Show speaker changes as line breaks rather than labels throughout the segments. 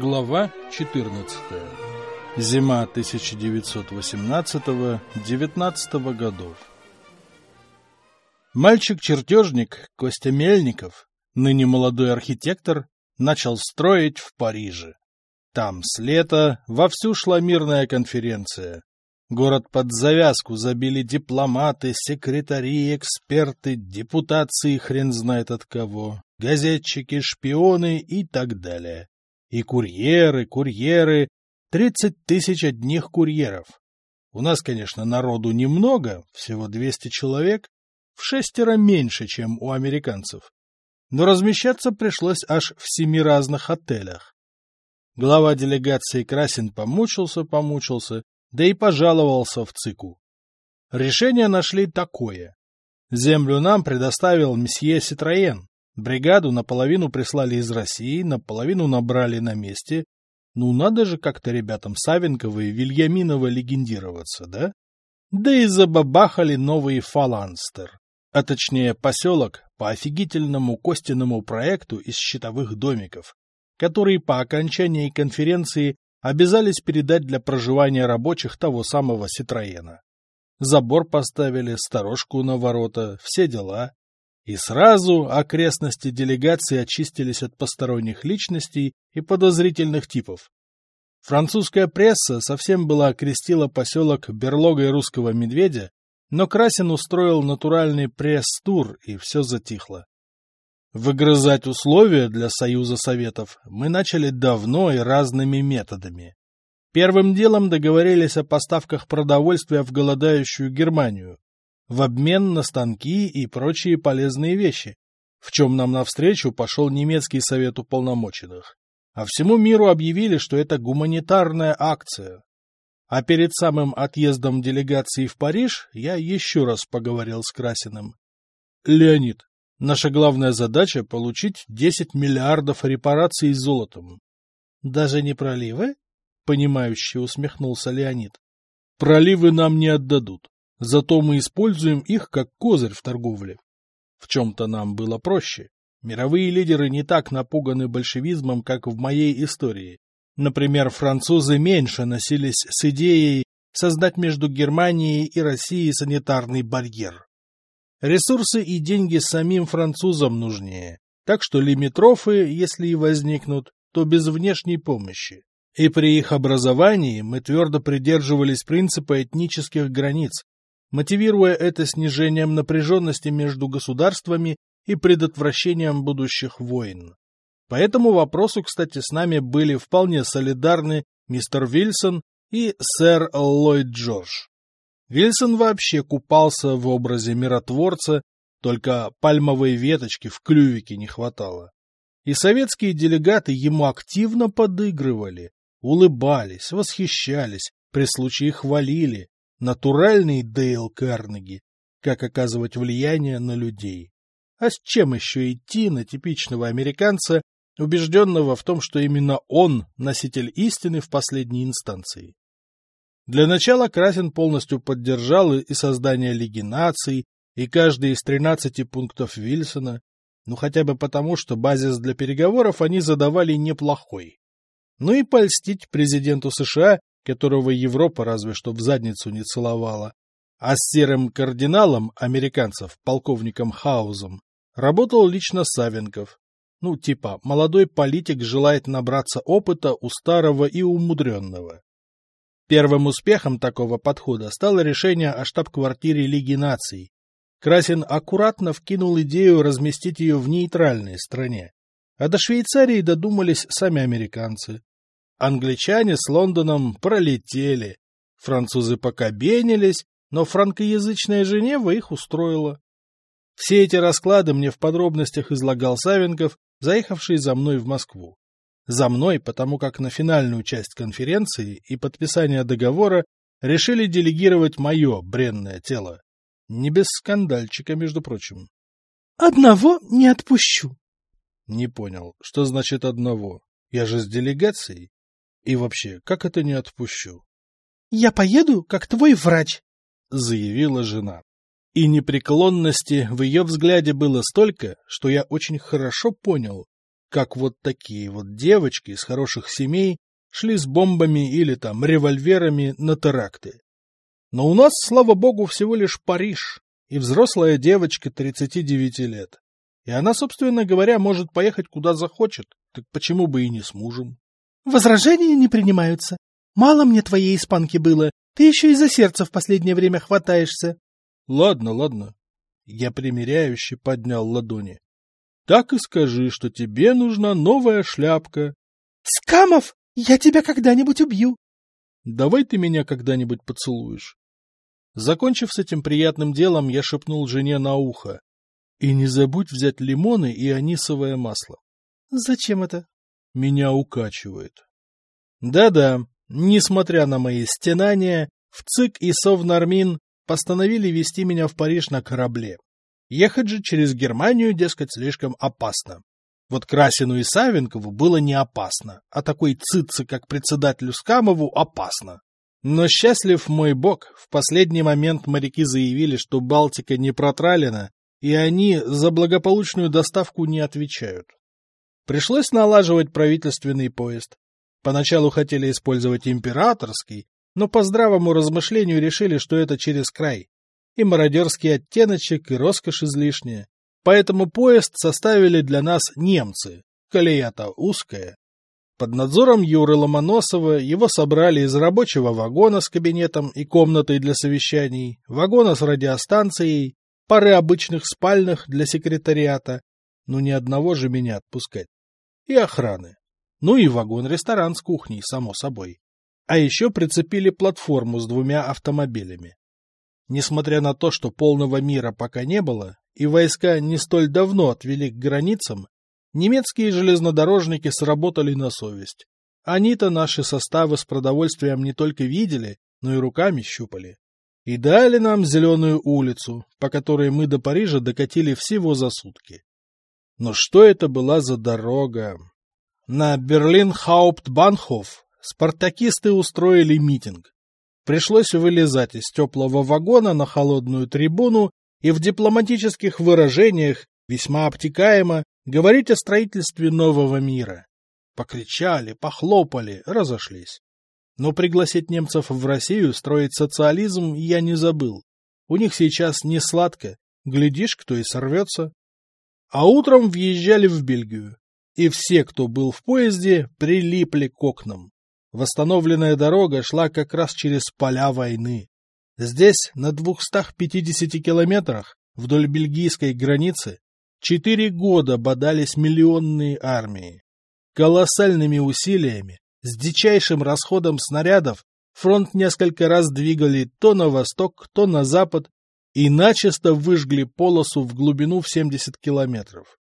Глава 14. Зима 1918-19 годов. Мальчик-чертежник Костя Мельников, ныне молодой архитектор, начал строить в Париже. Там с лета вовсю шла мирная конференция. Город под завязку забили дипломаты, секретари, эксперты, депутации хрен знает от кого, газетчики, шпионы и так далее. И курьеры, курьеры, тридцать тысяч одних курьеров. У нас, конечно, народу немного, всего 200 человек, в шестеро меньше, чем у американцев. Но размещаться пришлось аж в семи разных отелях. Глава делегации Красин помучился-помучился, да и пожаловался в ЦИКу. Решение нашли такое. Землю нам предоставил месье Ситроен, Бригаду наполовину прислали из России, наполовину набрали на месте. Ну, надо же как-то ребятам Савенкова и Вильяминова легендироваться, да? Да и забабахали новый фаланстер, а точнее поселок по офигительному костяному проекту из щитовых домиков, который по окончании конференции обязались передать для проживания рабочих того самого Ситроена. Забор поставили, сторожку на ворота, все дела. И сразу окрестности делегации очистились от посторонних личностей и подозрительных типов. Французская пресса совсем была окрестила поселок берлогой русского медведя, но Красин устроил натуральный пресс-тур, и все затихло. Выгрызать условия для Союза Советов мы начали давно и разными методами. Первым делом договорились о поставках продовольствия в голодающую Германию в обмен на станки и прочие полезные вещи, в чем нам навстречу пошел немецкий совет уполномоченных. А всему миру объявили, что это гуманитарная акция. А перед самым отъездом делегации в Париж я еще раз поговорил с Красиным. Леонид, наша главная задача — получить 10 миллиардов репараций золотом. — Даже не проливы? — понимающе усмехнулся Леонид. — Проливы нам не отдадут. Зато мы используем их как козырь в торговле. В чем-то нам было проще. Мировые лидеры не так напуганы большевизмом, как в моей истории. Например, французы меньше носились с идеей создать между Германией и Россией санитарный барьер. Ресурсы и деньги самим французам нужнее, так что лимитрофы, если и возникнут, то без внешней помощи. И при их образовании мы твердо придерживались принципа этнических границ, мотивируя это снижением напряженности между государствами и предотвращением будущих войн. По этому вопросу, кстати, с нами были вполне солидарны мистер Вильсон и сэр Ллойд Джордж. Вильсон вообще купался в образе миротворца, только пальмовой веточки в клювике не хватало. И советские делегаты ему активно подыгрывали, улыбались, восхищались, при случае хвалили, Натуральный Дейл Карнеги, как оказывать влияние на людей. А с чем еще идти на типичного американца, убежденного в том, что именно он носитель истины в последней инстанции? Для начала Красин полностью поддержал и создание Лиги наций, и каждый из 13 пунктов Вильсона, ну хотя бы потому, что базис для переговоров они задавали неплохой. Ну и польстить президенту США которого Европа разве что в задницу не целовала, а с серым кардиналом американцев, полковником Хаузом, работал лично Савенков. Ну, типа, молодой политик желает набраться опыта у старого и умудренного. Первым успехом такого подхода стало решение о штаб-квартире Лиги наций. Красин аккуратно вкинул идею разместить ее в нейтральной стране. А до Швейцарии додумались сами американцы. Англичане с Лондоном пролетели. Французы покобенились, но франкоязычная Женева их устроила. Все эти расклады мне в подробностях излагал Савенков, заехавший за мной в Москву. За мной, потому как на финальную часть конференции и подписание договора решили делегировать мое бренное тело. Не без скандальчика, между прочим. — Одного не отпущу. — Не понял, что значит одного? Я же с делегацией. И вообще, как это не отпущу? — Я поеду, как твой врач, — заявила жена. И непреклонности в ее взгляде было столько, что я очень хорошо понял. как вот такие вот девочки из хороших семей шли с бомбами или там револьверами на теракты. Но у нас, слава богу, всего лишь Париж и взрослая девочка 39 лет. И она, собственно говоря, может поехать куда захочет, так почему бы и не с мужем?
Возражения не принимаются. Мало мне твоей испанки было, ты еще и за сердце в последнее время хватаешься.
Ладно, ладно. Я примиряюще поднял ладони. Так и скажи, что тебе нужна новая шляпка.
Скамов, я тебя когда-нибудь убью.
Давай ты меня когда-нибудь поцелуешь. Закончив с этим приятным делом, я шепнул жене на ухо. И не забудь взять лимоны и анисовое масло.
Зачем это?
Меня укачивает. Да-да, несмотря на мои стенания, ЦИК и Совнармин постановили вести меня в Париж на корабле. Ехать же через Германию, дескать, слишком опасно. Вот Красину и Савенкову было не опасно, а такой цыце, как председателю Скамову, опасно. Но счастлив мой бог, в последний момент моряки заявили, что Балтика не протралена, и они за благополучную доставку не отвечают. Пришлось налаживать правительственный поезд. Поначалу хотели использовать императорский, но по здравому размышлению решили, что это через край. И мародерский оттеночек, и роскошь излишняя. Поэтому поезд составили для нас немцы. Колея-то узкая. Под надзором Юры Ломоносова его собрали из рабочего вагона с кабинетом и комнатой для совещаний, вагона с радиостанцией, пары обычных спальных для секретариата, ну ни одного же меня отпускать, и охраны. Ну и вагон-ресторан с кухней, само собой. А еще прицепили платформу с двумя автомобилями. Несмотря на то, что полного мира пока не было, и войска не столь давно отвели к границам, немецкие железнодорожники сработали на совесть. Они-то наши составы с продовольствием не только видели, но и руками щупали и дали нам зеленую улицу, по которой мы до Парижа докатили всего за сутки. Но что это была за дорога? На Берлин-Хауптбанхоф спартакисты устроили митинг. Пришлось вылезать из теплого вагона на холодную трибуну и в дипломатических выражениях, весьма обтекаемо, говорить о строительстве нового мира. Покричали, похлопали, разошлись. Но пригласить немцев в Россию строить социализм я не забыл. У них сейчас не сладко, глядишь, кто и сорвется. А утром въезжали в Бельгию, и все, кто был в поезде, прилипли к окнам. Восстановленная дорога шла как раз через поля войны. Здесь, на 250 километрах, вдоль бельгийской границы, четыре года бодались миллионные армии. Колоссальными усилиями с дичайшим расходом снарядов фронт несколько раз двигали то на восток, то на запад и начисто выжгли полосу в глубину в 70 километров.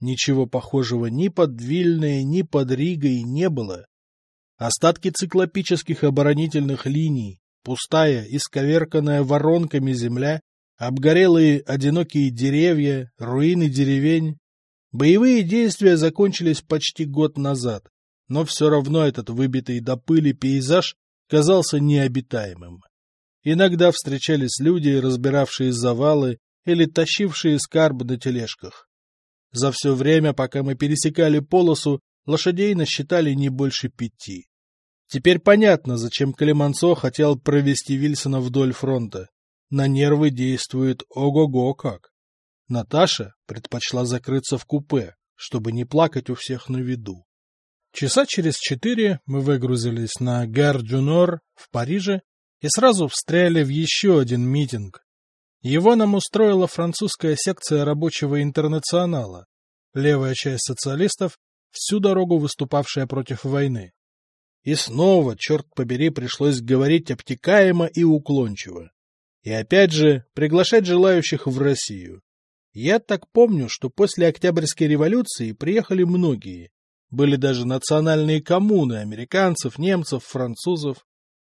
Ничего похожего ни под Вильной, ни под Ригой не было. Остатки циклопических оборонительных линий, пустая, исковерканная воронками земля, обгорелые одинокие деревья, руины деревень. Боевые действия закончились почти год назад но все равно этот выбитый до пыли пейзаж казался необитаемым. Иногда встречались люди, разбиравшие завалы или тащившие скарб на тележках. За все время, пока мы пересекали полосу, лошадей насчитали не больше пяти. Теперь понятно, зачем Клемансо хотел провести Вильсона вдоль фронта. На нервы действует ого-го как. Наташа предпочла закрыться в купе, чтобы не плакать у всех на виду. Часа через четыре мы выгрузились на Гар-Дюнор в Париже и сразу встряли в еще один митинг. Его нам устроила французская секция рабочего интернационала, левая часть социалистов, всю дорогу выступавшая против войны. И снова, черт побери, пришлось говорить обтекаемо и уклончиво. И опять же, приглашать желающих в Россию. Я так помню, что после Октябрьской революции приехали многие, были даже национальные коммуны американцев, немцев, французов.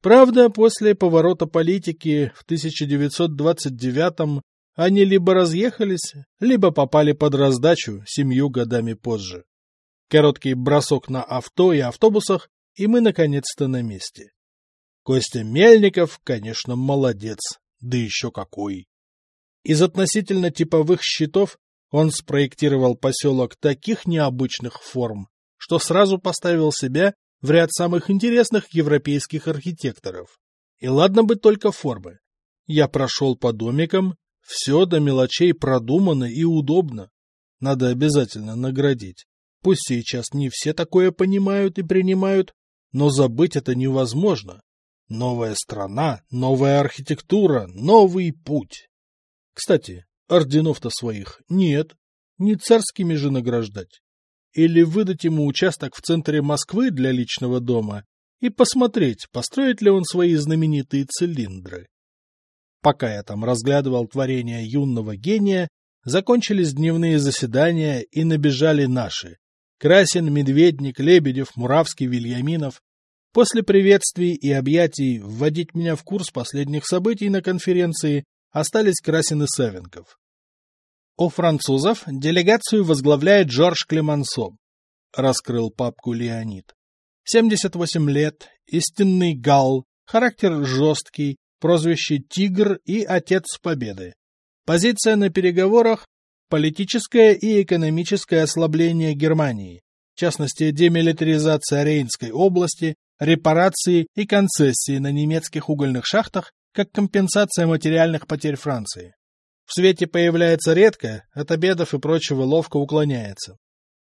Правда, после поворота политики в 1929-м они либо разъехались, либо попали под раздачу семью годами позже. Короткий бросок на авто и автобусах, и мы наконец-то на месте. Костя Мельников, конечно, молодец, да еще какой. Из относительно типовых счетов Он спроектировал поселок таких необычных форм, что сразу поставил себя в ряд самых интересных европейских архитекторов. И ладно бы только формы. Я прошел по домикам, все до мелочей продумано и удобно. Надо обязательно наградить. Пусть сейчас не все такое понимают и принимают, но забыть это невозможно. Новая страна, новая архитектура, новый путь. Кстати, орденов-то своих нет, не царскими же награждать. Или выдать ему участок в центре Москвы для личного дома и посмотреть, построит ли он свои знаменитые цилиндры. Пока я там разглядывал творение юного гения, закончились дневные заседания и набежали наши. Красин, Медведник, Лебедев, Муравский, Вильяминов. После приветствий и объятий вводить меня в курс последних событий на конференции остались Красин и Савенков. У французов делегацию возглавляет Жорж Клемансо, раскрыл папку Леонид. 78 лет, истинный гал, характер жесткий, прозвище «Тигр» и «Отец Победы». Позиция на переговорах – политическое и экономическое ослабление Германии, в частности, демилитаризация Рейнской области, репарации и концессии на немецких угольных шахтах как компенсация материальных потерь Франции. В свете появляется редко, от обедов и прочего ловко уклоняется.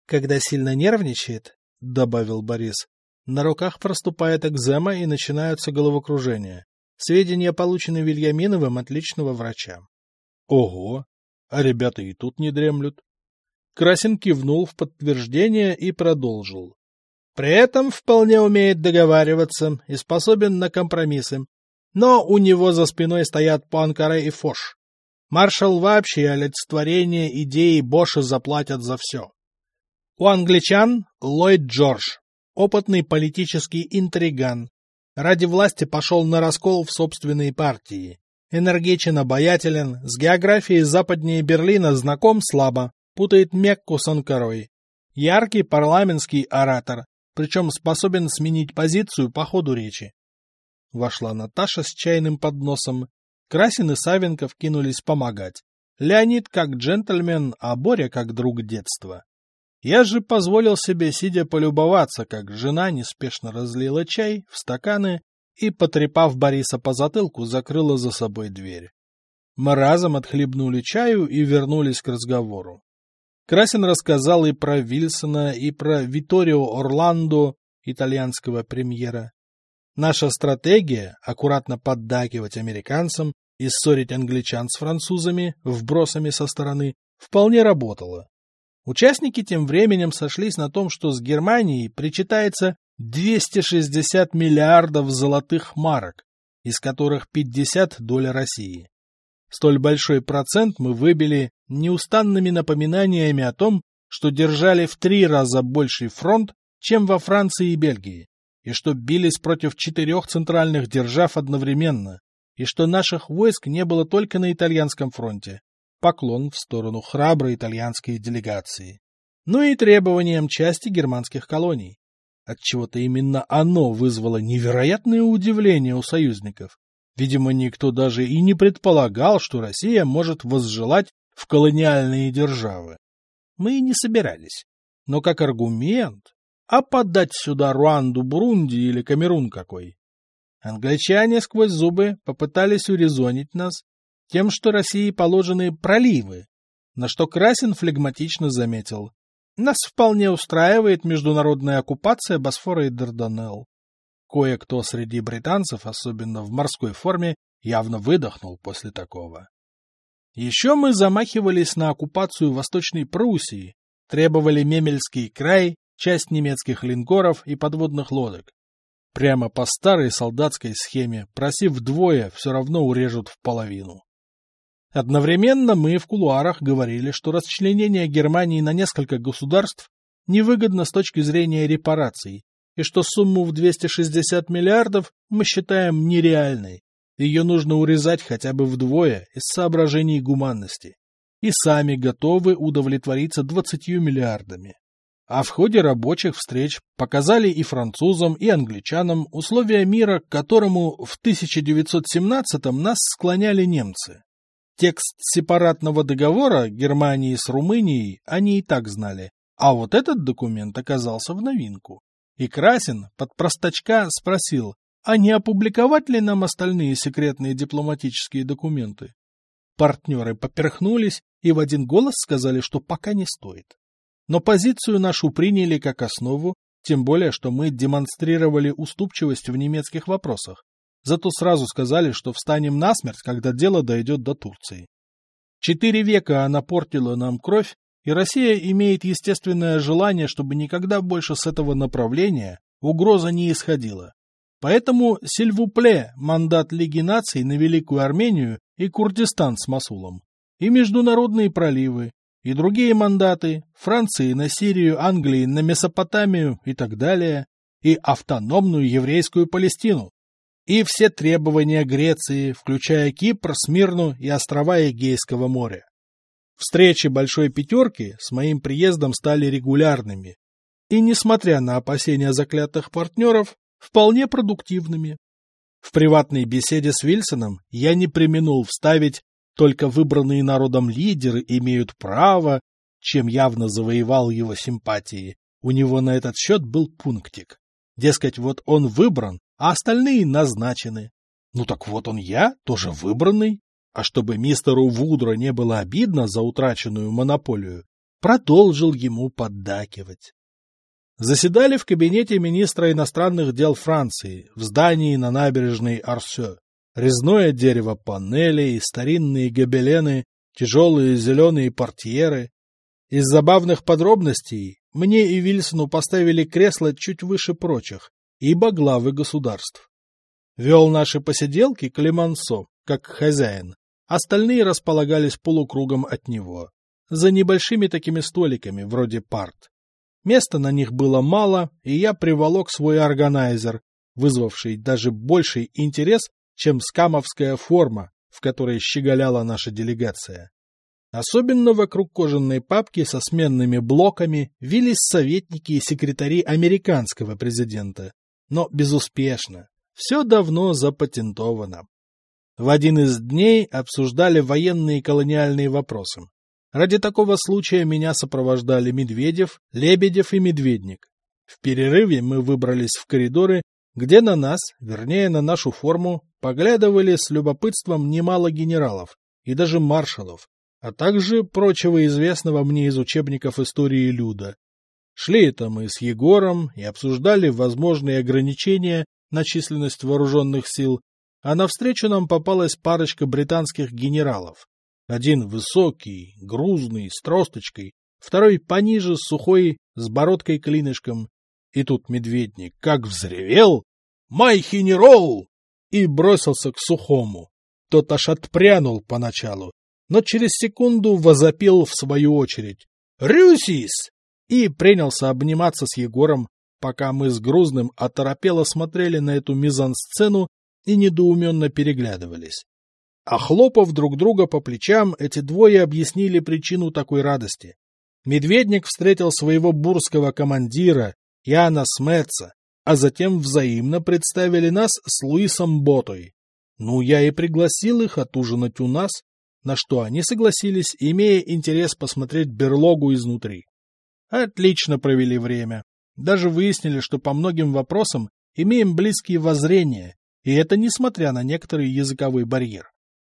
Когда сильно нервничает, — добавил Борис, — на руках проступает экзема и начинаются головокружения. Сведения получены Вильяминовым от личного врача. Ого! А ребята и тут не дремлют. Красин кивнул в подтверждение и продолжил. При этом вполне умеет договариваться и способен на компромиссы. Но у него за спиной стоят Пуанкаре и Фош. Маршал вообще олицетворение идеи Боша заплатят за все. У англичан Ллойд Джордж, опытный политический интриган, Ради власти пошел на раскол в собственной партии. Энергичен, обаятелен, с географией западнее Берлина знаком слабо, путает Мекку с Анкарой. Яркий парламентский оратор, причем способен сменить позицию по ходу речи. Вошла Наташа с чайным подносом. Красин и Савенков кинулись помогать. Леонид как джентльмен, а Боря как друг детства. Я же позволил себе, сидя полюбоваться, как жена неспешно разлила чай в стаканы и, потрепав Бориса по затылку, закрыла за собой дверь. Мы разом отхлебнули чаю и вернулись к разговору. Красин рассказал и про Вильсона, и про Виторио Орландо, итальянского премьера. Наша стратегия — аккуратно поддакивать американцам и ссорить англичан с французами вбросами со стороны — вполне работала. Участники тем временем сошлись на том, что с Германией причитается 260 миллиардов золотых марок, из которых 50 – доля России. Столь большой процент мы выбили неустанными напоминаниями о том, что держали в три раза больший фронт, чем во Франции и Бельгии, и что бились против четырех центральных держав одновременно, и что наших войск не было только на итальянском фронте, поклон в сторону храброй итальянской делегации, ну и требованиям части германских колоний. Отчего-то именно оно вызвало невероятное удивление у союзников. Видимо, никто даже и не предполагал, что Россия может возжелать в колониальные державы. Мы и не собирались. Но как аргумент, а подать сюда Руанду, Бурунди или Камерун какой? Англичане сквозь зубы попытались урезонить нас, тем, что России положены проливы, на что Красин флегматично заметил. Нас вполне устраивает международная оккупация Босфора и Дарданелл. Кое-кто среди британцев, особенно в морской форме, явно выдохнул после такого. Еще мы замахивались на оккупацию Восточной Пруссии, требовали Мемельский край, часть немецких линкоров и подводных лодок. Прямо по старой солдатской схеме, просив вдвое, все равно урежут в половину. Одновременно мы в кулуарах говорили, что расчленение Германии на несколько государств невыгодно с точки зрения репараций, и что сумму в 260 миллиардов мы считаем нереальной. Ее нужно урезать хотя бы вдвое из соображений гуманности. И сами готовы удовлетвориться 20 миллиардами. А в ходе рабочих встреч показали и французам, и англичанам условия мира, к которому в 1917-м нас склоняли немцы. Текст сепаратного договора Германии с Румынией они и так знали, а вот этот документ оказался в новинку. И Красин под простачка спросил, а не опубликовать ли нам остальные секретные дипломатические документы? Партнеры поперхнулись и в один голос сказали, что пока не стоит. Но позицию нашу приняли как основу, тем более, что мы демонстрировали уступчивость в немецких вопросах. Зато сразу сказали, что встанем насмерть, когда дело дойдет до Турции. Четыре века она портила нам кровь, и Россия имеет естественное желание, чтобы никогда больше с этого направления угроза не исходила. Поэтому сильвупле мандат Лиги наций на Великую Армению и Курдистан с Масулом, и международные проливы, и другие мандаты Франции на Сирию, Англии на Месопотамию и так далее, и автономную еврейскую Палестину, и все требования Греции, включая Кипр, Смирну и острова Эгейского моря. Встречи Большой Пятерки с моим приездом стали регулярными, и, несмотря на опасения заклятых партнеров, вполне продуктивными. В приватной беседе с Вильсоном я не применул вставить только выбранные народом лидеры имеют право, чем явно завоевал его симпатии. У него на этот счет был пунктик. Дескать, вот он выбран, а остальные назначены. Ну так вот он я, тоже выбранный. А чтобы мистеру Вудро не было обидно за утраченную монополию, продолжил ему поддакивать. Заседали в кабинете министра иностранных дел Франции в здании на набережной Арсё. Резное дерево панелей, старинные гобелены, тяжелые зеленые портьеры. Из забавных подробностей мне и Вильсону поставили кресло чуть выше прочих, ибо главы государств. Вел наши посиделки Клемансо, как хозяин. Остальные располагались полукругом от него, за небольшими такими столиками, вроде парт. Места на них было мало, и я приволок свой органайзер, вызвавший даже больший интерес, чем скамовская форма, в которой щеголяла наша делегация. Особенно вокруг кожаной папки со сменными блоками вились советники и секретари американского президента. Но безуспешно. Все давно запатентовано. В один из дней обсуждали военные и колониальные вопросы. Ради такого случая меня сопровождали Медведев, Лебедев и Медведник. В перерыве мы выбрались в коридоры, где на нас, вернее на нашу форму, поглядывали с любопытством немало генералов и даже маршалов, а также прочего известного мне из учебников истории Люда. Шли это мы с Егором и обсуждали возможные ограничения на численность вооруженных сил, а навстречу нам попалась парочка британских генералов, один высокий, грузный, с тросточкой, второй пониже, сухой, с бородкой-клинышком. И тут медведник как взревел «Май хинерол!» И бросился к сухому. Тот аж отпрянул поначалу, но через секунду возопил в свою очередь «Рюсис!» и принялся обниматься с Егором, пока мы с Грузным оторопело смотрели на эту мизансцену и недоуменно переглядывались. А хлопав друг друга по плечам, эти двое объяснили причину такой радости. Медведник встретил своего бурского командира, Яна Смеца, а затем взаимно представили нас с Луисом Ботой. Ну, я и пригласил их отужинать у нас, на что они согласились, имея интерес посмотреть берлогу изнутри. Отлично провели время. Даже выяснили, что по многим вопросам имеем близкие воззрения, и это несмотря на некоторый языковой барьер.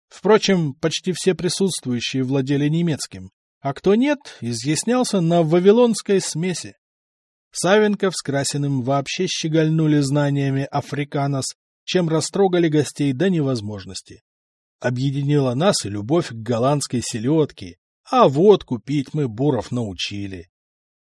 Впрочем, почти все присутствующие владели немецким, а кто нет, изъяснялся на вавилонской смеси. Савенков с Красиным вообще щегольнули знаниями африканос, чем растрогали гостей до невозможности. Объединила нас и любовь к голландской селедке, а водку пить мы буров научили.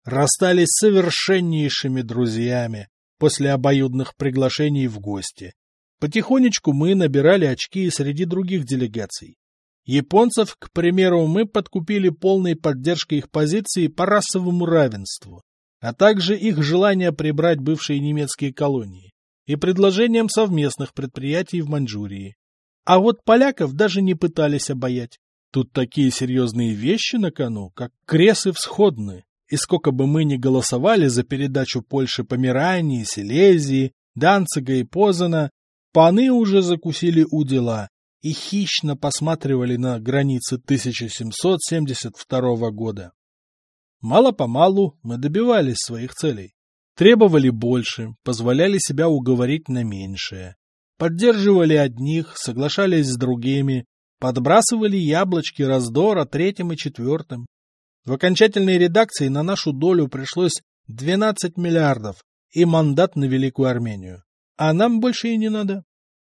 Расстались совершеннейшими друзьями после обоюдных приглашений в гости, Потихонечку мы набирали очки среди других делегаций. Японцев, к примеру, мы подкупили полной поддержкой их позиции по расовому равенству, а также их желание прибрать бывшие немецкие колонии и предложением совместных предприятий в Маньчжурии. А вот поляков даже не пытались обаять. Тут такие серьезные вещи на кону, как кресы всходные. И сколько бы мы ни голосовали за передачу Польши Померании, Силезии, Данцига и Позана, Паны уже закусили у дела и хищно посматривали на границы 1772 года. Мало-помалу мы добивались своих целей. Требовали больше, позволяли себя уговорить на меньшее. Поддерживали одних, соглашались с другими, подбрасывали яблочки раздора третьим и четвертым. В окончательной редакции на нашу долю пришлось 12 миллиардов и мандат на Великую Армению. А нам больше и не надо.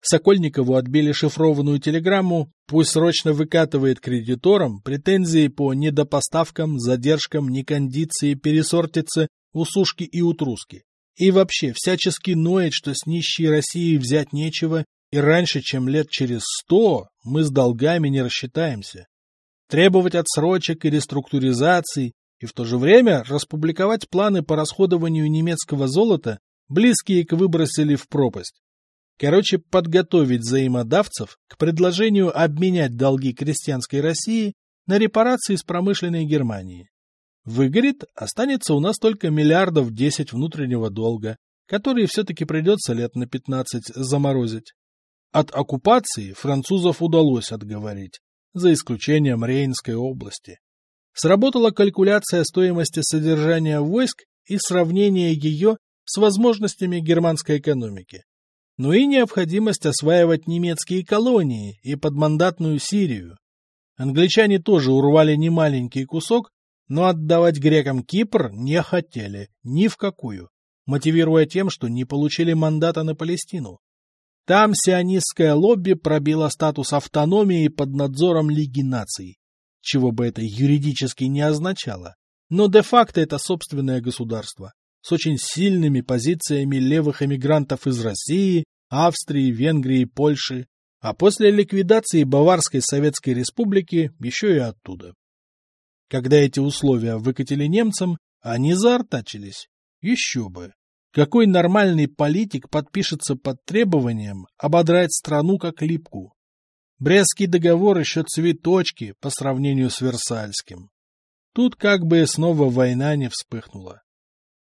Сокольникову отбили шифрованную телеграмму, пусть срочно выкатывает кредиторам претензии по недопоставкам, задержкам, некондиции, пересортице, усушки и утруски. И вообще всячески ноет, что с нищей Россией взять нечего, и раньше, чем лет через сто, мы с долгами не рассчитаемся. Требовать отсрочек и реструктуризаций, и в то же время распубликовать планы по расходованию немецкого золота, близкие к выбросили в пропасть. Короче, подготовить взаимодавцев к предложению обменять долги крестьянской России на репарации с промышленной Германии. Выгорит, останется у нас только миллиардов десять внутреннего долга, которые все-таки придется лет на пятнадцать заморозить. От оккупации французов удалось отговорить, за исключением Рейнской области. Сработала калькуляция стоимости содержания войск и сравнение ее с возможностями германской экономики но и необходимость осваивать немецкие колонии и подмандатную Сирию. Англичане тоже урвали немаленький кусок, но отдавать грекам Кипр не хотели ни в какую, мотивируя тем, что не получили мандата на Палестину. Там сионистское лобби пробило статус автономии под надзором Лиги наций, чего бы это юридически не означало. Но де-факто это собственное государство, с очень сильными позициями левых эмигрантов из России, Австрии, Венгрии, Польши, а после ликвидации Баварской Советской Республики еще и оттуда. Когда эти условия выкатили немцам, они заортачились. Еще бы. Какой нормальный политик подпишется под требованием ободрать страну как липку? Брестский договор еще цветочки по сравнению с Версальским. Тут как бы снова война не вспыхнула.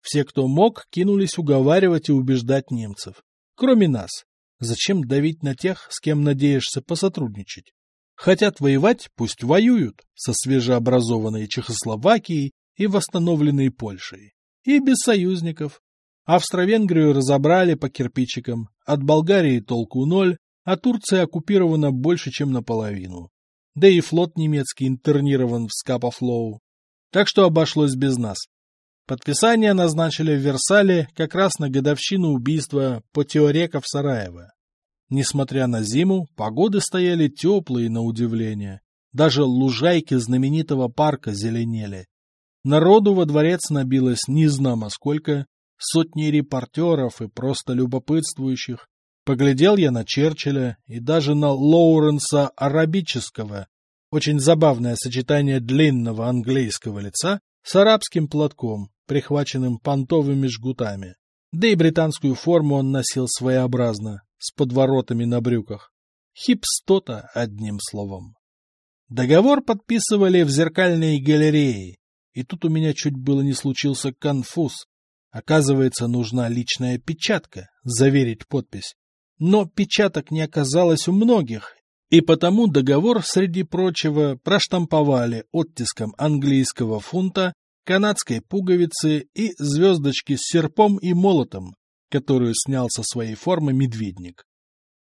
Все, кто мог, кинулись уговаривать и убеждать немцев. Кроме нас. Зачем давить на тех, с кем надеешься посотрудничать? Хотят воевать, пусть воюют со свежеобразованной Чехословакией и восстановленной Польшей. И без союзников. Австро-Венгрию разобрали по кирпичикам, от Болгарии толку ноль, а Турция оккупирована больше, чем наполовину. Да и флот немецкий интернирован в Скапофлоу. Так что обошлось без нас. Подписание назначили в Версале как раз на годовщину убийства Потеореков Сараева. Несмотря на зиму, погоды стояли теплые на удивление. Даже лужайки знаменитого парка зеленели. Народу во дворец набилось незнамо сколько, сотни репортеров и просто любопытствующих. Поглядел я на Черчилля и даже на Лоуренса Арабического, очень забавное сочетание длинного английского лица с арабским платком, прихваченным понтовыми жгутами. Да и британскую форму он носил своеобразно, с подворотами на брюках. Хипстота, одним словом. Договор подписывали в зеркальной галерее, и тут у меня чуть было не случился конфуз. Оказывается, нужна личная печатка, заверить подпись. Но печаток не оказалось у многих, и потому договор, среди прочего, проштамповали оттиском английского фунта канадской пуговицы и звездочки с серпом и молотом, которую снял со своей формы медведник.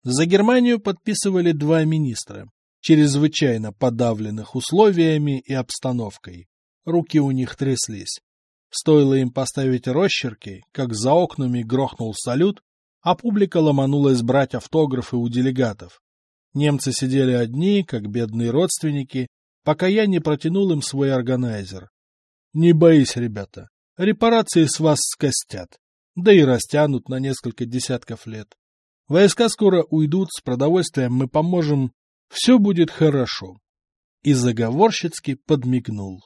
За Германию подписывали два министра, чрезвычайно подавленных условиями и обстановкой. Руки у них тряслись. Стоило им поставить росчерки, как за окнами грохнул салют, а публика ломанулась брать автографы у делегатов. Немцы сидели одни, как бедные родственники, пока я не протянул им свой органайзер. Не боись, ребята, репарации с вас скостят, да и растянут на несколько десятков лет. Войска скоро уйдут, с продовольствием мы поможем, все будет хорошо. И заговорщицки подмигнул.